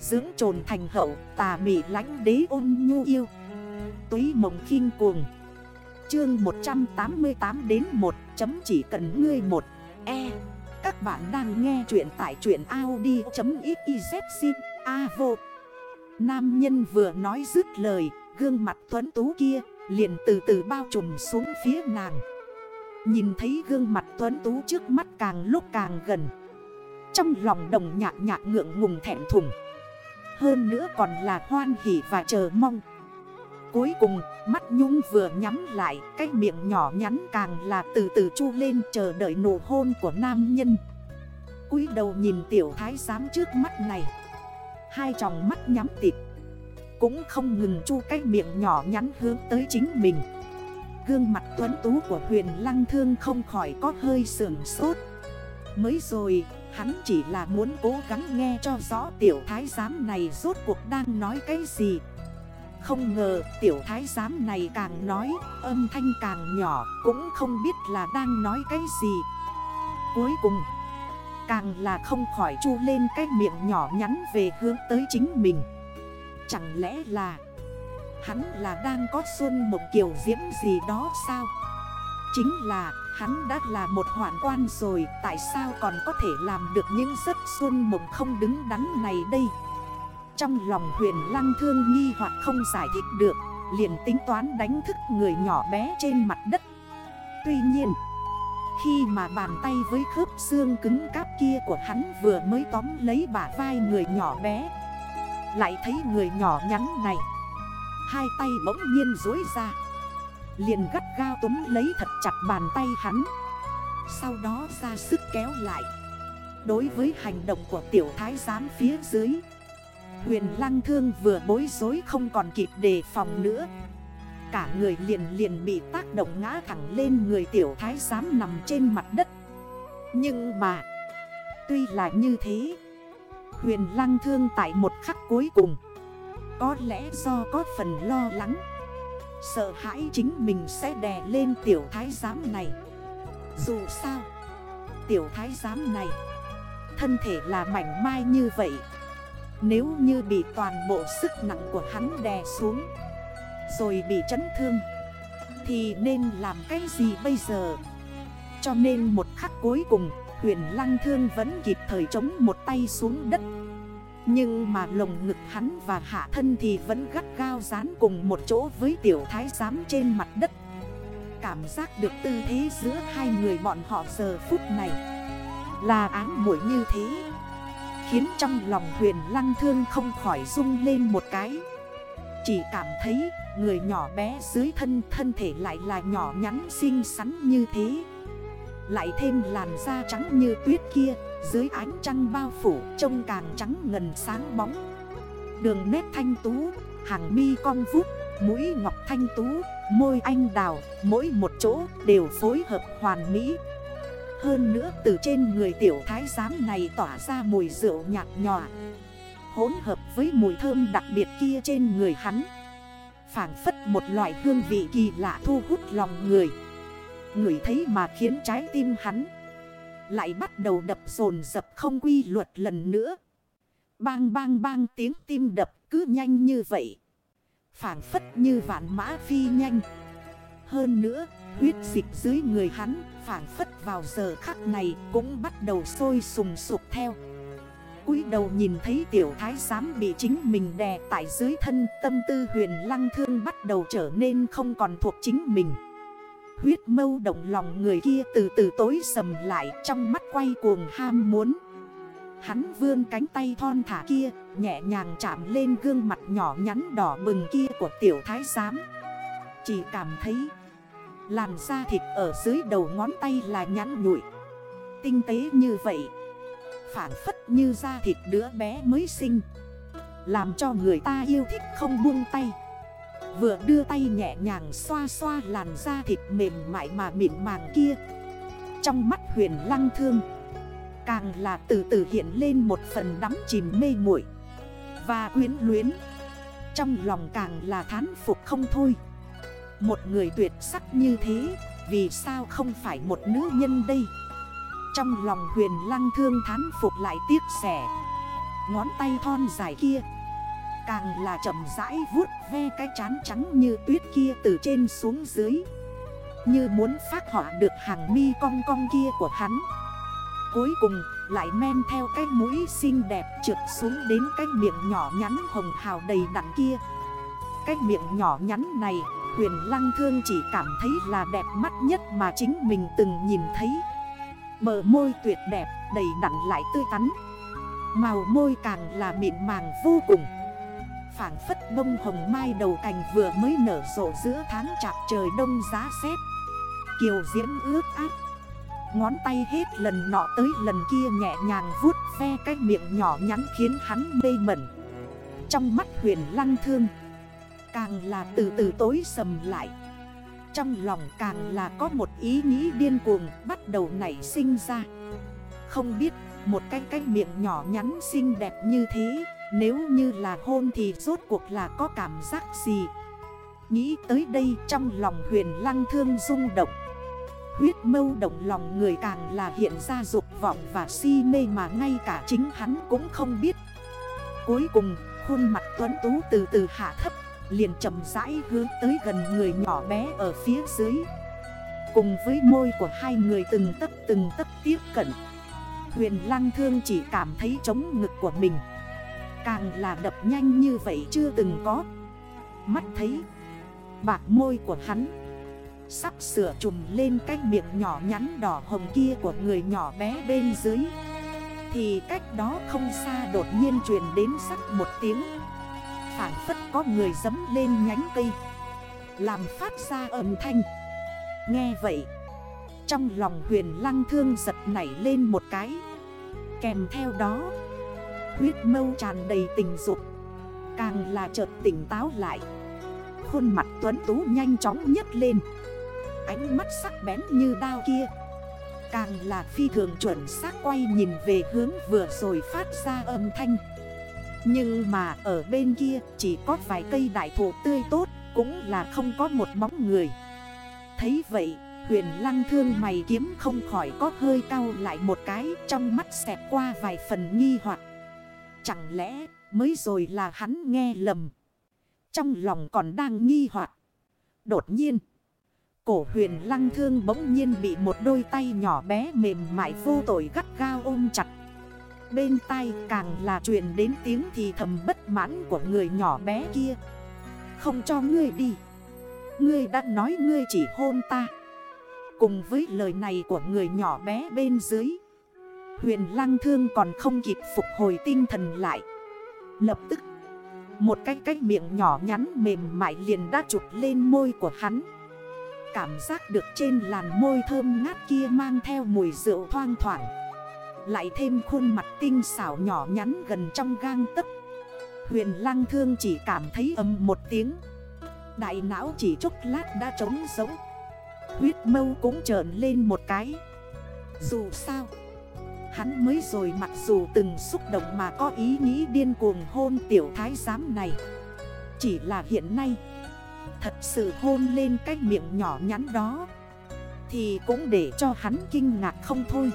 Dưỡng trồn thành hậu, tà mị lánh đế ôn nhu yêu. Túy mộng khinh cuồng. Chương 188 đến 1 chấm chỉ cần ngươi một. E. Các bạn đang nghe chuyện tại chuyện Audi.xyz A vô. Nam nhân vừa nói dứt lời, Gương mặt tuấn tú kia liền từ từ bao trùm xuống phía nàng. Nhìn thấy gương mặt tuấn tú trước mắt càng lúc càng gần. Trong lòng đồng nhạc nhạc ngượng ngùng thẹn thùng. Hơn nữa còn là hoan hỉ và chờ mong. Cuối cùng, mắt nhung vừa nhắm lại, Cái miệng nhỏ nhắn càng là từ từ chu lên chờ đợi nụ hôn của nam nhân. Cúi đầu nhìn tiểu thái giám trước mắt này. Hai tròng mắt nhắm tịt. Cũng không ngừng chu cái miệng nhỏ nhắn hướng tới chính mình. Gương mặt tuấn tú của huyền lăng thương không khỏi có hơi sườn sốt. Mới rồi hắn chỉ là muốn cố gắng nghe cho rõ tiểu thái giám này rốt cuộc đang nói cái gì. Không ngờ tiểu thái giám này càng nói, âm thanh càng nhỏ, cũng không biết là đang nói cái gì. Cuối cùng, càng là không khỏi chu lên cái miệng nhỏ nhắn về hướng tới chính mình. Chẳng lẽ là Hắn là đang có xuân một kiểu diễm gì đó sao? Chính là, hắn đã là một hoạn quan rồi, Tại sao còn có thể làm được những giấc xuân mộng không đứng đắn này đây? Trong lòng huyền lăng thương nghi hoặc không giải thích được, Liền tính toán đánh thức người nhỏ bé trên mặt đất. Tuy nhiên, Khi mà bàn tay với khớp xương cứng cáp kia của hắn vừa mới tóm lấy bả vai người nhỏ bé, Lại thấy người nhỏ nhắn này, Hai tay bỗng nhiên dối ra. Liền gắt gao túm lấy thật chặt bàn tay hắn. Sau đó ra sức kéo lại. Đối với hành động của tiểu thái giám phía dưới, Huyền lăng thương vừa bối rối không còn kịp đề phòng nữa. Cả người liền liền bị tác động ngã thẳng lên người tiểu thái giám nằm trên mặt đất. Nhưng mà, Tuy là như thế, Huyền lăng thương tại một khắc cuối cùng, có lẽ do có phần lo lắng Sợ hãi chính mình sẽ đè lên tiểu thái giám này. Dù sao, Tiểu thái giám này, Thân thể là mảnh mai như vậy. Nếu như bị toàn bộ sức nặng của hắn đè xuống, Rồi bị chấn thương, Thì nên làm cái gì bây giờ? Cho nên một khắc cuối cùng, Huyền lăng thương vẫn kịp thời chống một tay xuống đất nhưng mà lồng ngực hắn và hạ thân thì vẫn gắt gao dán cùng một chỗ với tiểu thái giám trên mặt đất. Cảm giác được tư thế giữa hai người bọn họ giờ phút này Là áng mũi như thế, Khiến trong lòng huyền lăng thương không khỏi rung lên một cái. Chỉ cảm thấy người nhỏ bé dưới thân thân thể lại là nhỏ nhắn xinh xắn như thế. Lại thêm làn da trắng như tuyết kia dưới ánh trăng bao phủ trông càng trắng ngần sáng bóng. Đường nét thanh tú, hàng mi cong vút, mũi ngọc thanh tú, môi anh đào Mỗi một chỗ đều phối hợp hoàn mỹ. Hơn nữa từ trên người tiểu thái giám này tỏa ra mùi rượu nhạt nhòa Hỗn hợp với mùi thơm đặc biệt kia trên người hắn Phản phất một loại hương vị kỳ lạ thu hút lòng người. Người thấy mà khiến trái tim hắn lại bắt đầu đập dồn dập không quy luật lần nữa. Bang bang bang tiếng tim đập cứ nhanh như vậy. Phản phất như vạn mã phi nhanh. Hơn nữa, huyết dịch dưới người hắn phản phất vào giờ khắc này cũng bắt đầu sôi sùng sục theo. cúi đầu nhìn thấy tiểu thái giám bị chính mình đè tại dưới thân tâm tư huyền lăng thương bắt đầu trở nên không còn thuộc chính mình. Huyết mâu động lòng người kia từ từ tối sầm lại, trong mắt quay cuồng ham muốn. Hắn vươn cánh tay thon thả kia, Nhẹ nhàng chạm lên gương mặt nhỏ nhắn đỏ bừng kia của tiểu thái giám. Chỉ cảm thấy, Làn da thịt ở dưới đầu ngón tay là nhắn nhụi. Tinh tế như vậy, Phản phất như da thịt đứa bé mới sinh, Làm cho người ta yêu thích không buông tay. Vừa đưa tay nhẹ nhàng xoa xoa làn da thịt mềm mại mà mịn màng kia. Trong mắt huyền lăng thương, Càng là từ từ hiện lên một phần đắm chìm mê muội Và quyến luyến. Trong lòng càng là thán phục không thôi. Một người tuyệt sắc như thế, Vì sao không phải một nữ nhân đây? Trong lòng huyền lăng thương thán phục lại tiếc rẻ, Ngón tay thon dài kia. Càng là chậm rãi vuốt ve cái chán trắng như tuyết kia từ trên xuống dưới. Như muốn phát họa được hàng mi cong cong kia của hắn. Cuối cùng, lại men theo cái mũi xinh đẹp trượt xuống đến cái miệng nhỏ nhắn hồng hào đầy đặn kia. Cái miệng nhỏ nhắn này, huyền lăng thương chỉ cảm thấy là đẹp mắt nhất mà chính mình từng nhìn thấy. Mở môi tuyệt đẹp, đầy đặn lại tươi tắn. Màu môi càng là mịn màng vô cùng. Phản phất bông hồng mai đầu cành vừa mới nở rộ giữa tháng chạp trời đông giá rét. Kiều diễm ướt áp Ngón tay hết lần nọ tới lần kia nhẹ nhàng vuốt ve cái miệng nhỏ nhắn khiến hắn mê mẩn. Trong mắt huyền lăng thương, Càng là từ từ tối sầm lại. Trong lòng càng là có một ý nghĩ điên cuồng bắt đầu nảy sinh ra. Không biết một cái cái miệng nhỏ nhắn xinh đẹp như thế nếu như là hôn thì rốt cuộc là có cảm giác gì? Nghĩ tới đây trong lòng huyền lăng thương rung động. Huyết mâu động lòng người càng là hiện ra dục vọng và si mê mà ngay cả chính hắn cũng không biết. Cuối cùng, khuôn mặt tuấn tú từ từ hạ thấp, Liền chậm rãi hướng tới gần người nhỏ bé ở phía dưới. Cùng với môi của hai người từng tấp từng tấp tiếp cận, Huyền lăng thương chỉ cảm thấy trống ngực của mình. Càng là đập nhanh như vậy chưa từng có. Mắt thấy, Bạc môi của hắn Sắp sửa trùm lên cái miệng nhỏ nhắn đỏ hồng kia của người nhỏ bé bên dưới. Thì cách đó không xa đột nhiên truyền đến sắc một tiếng. Phản phất có người dấm lên nhánh cây, Làm phát ra âm thanh. Nghe vậy, Trong lòng huyền lăng thương giật nảy lên một cái. Kèm theo đó Huyết mâu tràn đầy tình dục. Càng là chợt tỉnh táo lại. Khuôn mặt tuấn tú nhanh chóng nhất lên. Ánh mắt sắc bén như đao kia. Càng là phi thường chuẩn xác quay nhìn về hướng vừa rồi phát ra âm thanh. Nhưng mà ở bên kia chỉ có vài cây đại thụ tươi tốt, Cũng là không có một bóng người. Thấy vậy, huyền lăng thương mày kiếm không khỏi có hơi cao lại một cái, Trong mắt xẹt qua vài phần nghi hoặc. Chẳng lẽ mới rồi là hắn nghe lầm? Trong lòng còn đang nghi hoặc. Đột nhiên, Cổ huyền lăng thương bỗng nhiên bị một đôi tay nhỏ bé mềm mại vô tội gắt gao ôm chặt. Bên tay càng là truyền đến tiếng thì thầm bất mãn của người nhỏ bé kia. Không cho ngươi đi. Ngươi đã nói ngươi chỉ hôn ta. Cùng với lời này của người nhỏ bé bên dưới Huyền lăng thương còn không kịp phục hồi tinh thần lại. Lập tức, Một cái cái miệng nhỏ nhắn mềm mại liền đã chụp lên môi của hắn. Cảm giác được trên làn môi thơm ngát kia mang theo mùi rượu thoang thoảng. Lại thêm khuôn mặt tinh xảo nhỏ nhắn gần trong gang tấc. Huyền lăng thương chỉ cảm thấy ấm một tiếng. Đại não chỉ chút lát đã trống sống Huyết mâu cũng trởn lên một cái. Dù sao Hắn mới rồi mặc dù từng xúc động mà có ý nghĩ điên cuồng hôn tiểu thái giám này. Chỉ là hiện nay, Thật sự hôn lên cái miệng nhỏ nhắn đó, Thì cũng để cho hắn kinh ngạc không thôi.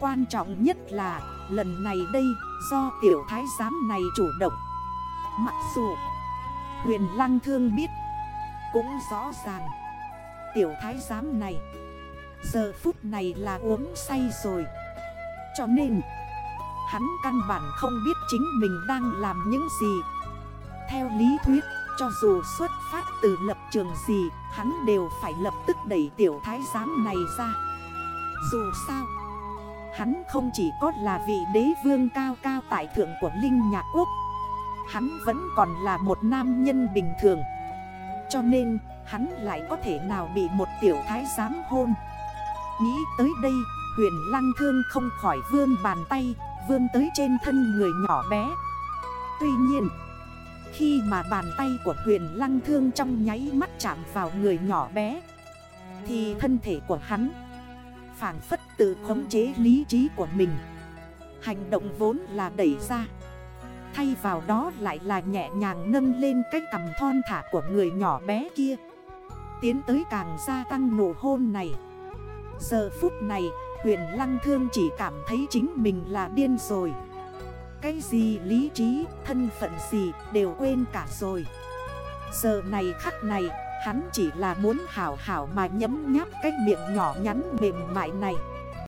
Quan trọng nhất là, lần này đây, do tiểu thái giám này chủ động. Mặc dù, huyền lăng thương biết, Cũng rõ ràng, Tiểu thái giám này, Giờ phút này là uống say rồi. Cho nên, Hắn căn bản không biết chính mình đang làm những gì. Theo lý thuyết, cho dù xuất phát từ lập trường gì, Hắn đều phải lập tức đẩy tiểu thái giám này ra. Dù sao, Hắn không chỉ có là vị đế vương cao cao tại thượng của Linh Nhạc Quốc, Hắn vẫn còn là một nam nhân bình thường. Cho nên, hắn lại có thể nào bị một tiểu thái giám hôn? Nghĩ tới đây huyền lăng thương không khỏi vươn bàn tay, Vươn tới trên thân người nhỏ bé. Tuy nhiên, khi mà bàn tay của huyền lăng thương trong nháy mắt chạm vào người nhỏ bé, Thì thân thể của hắn phản phất tự khống chế lý trí của mình. Hành động vốn là đẩy ra, Thay vào đó lại là nhẹ nhàng nâng lên cái cầm thon thả của người nhỏ bé kia, Tiến tới càng gia tăng nổ hôn này. Giờ phút này huyền lăng thương chỉ cảm thấy chính mình là điên rồi. Cái gì lý trí, thân phận gì đều quên cả rồi. Giờ này khắc này Hắn chỉ là muốn hảo hảo mà nhấm nháp cái miệng nhỏ nhắn mềm mại này.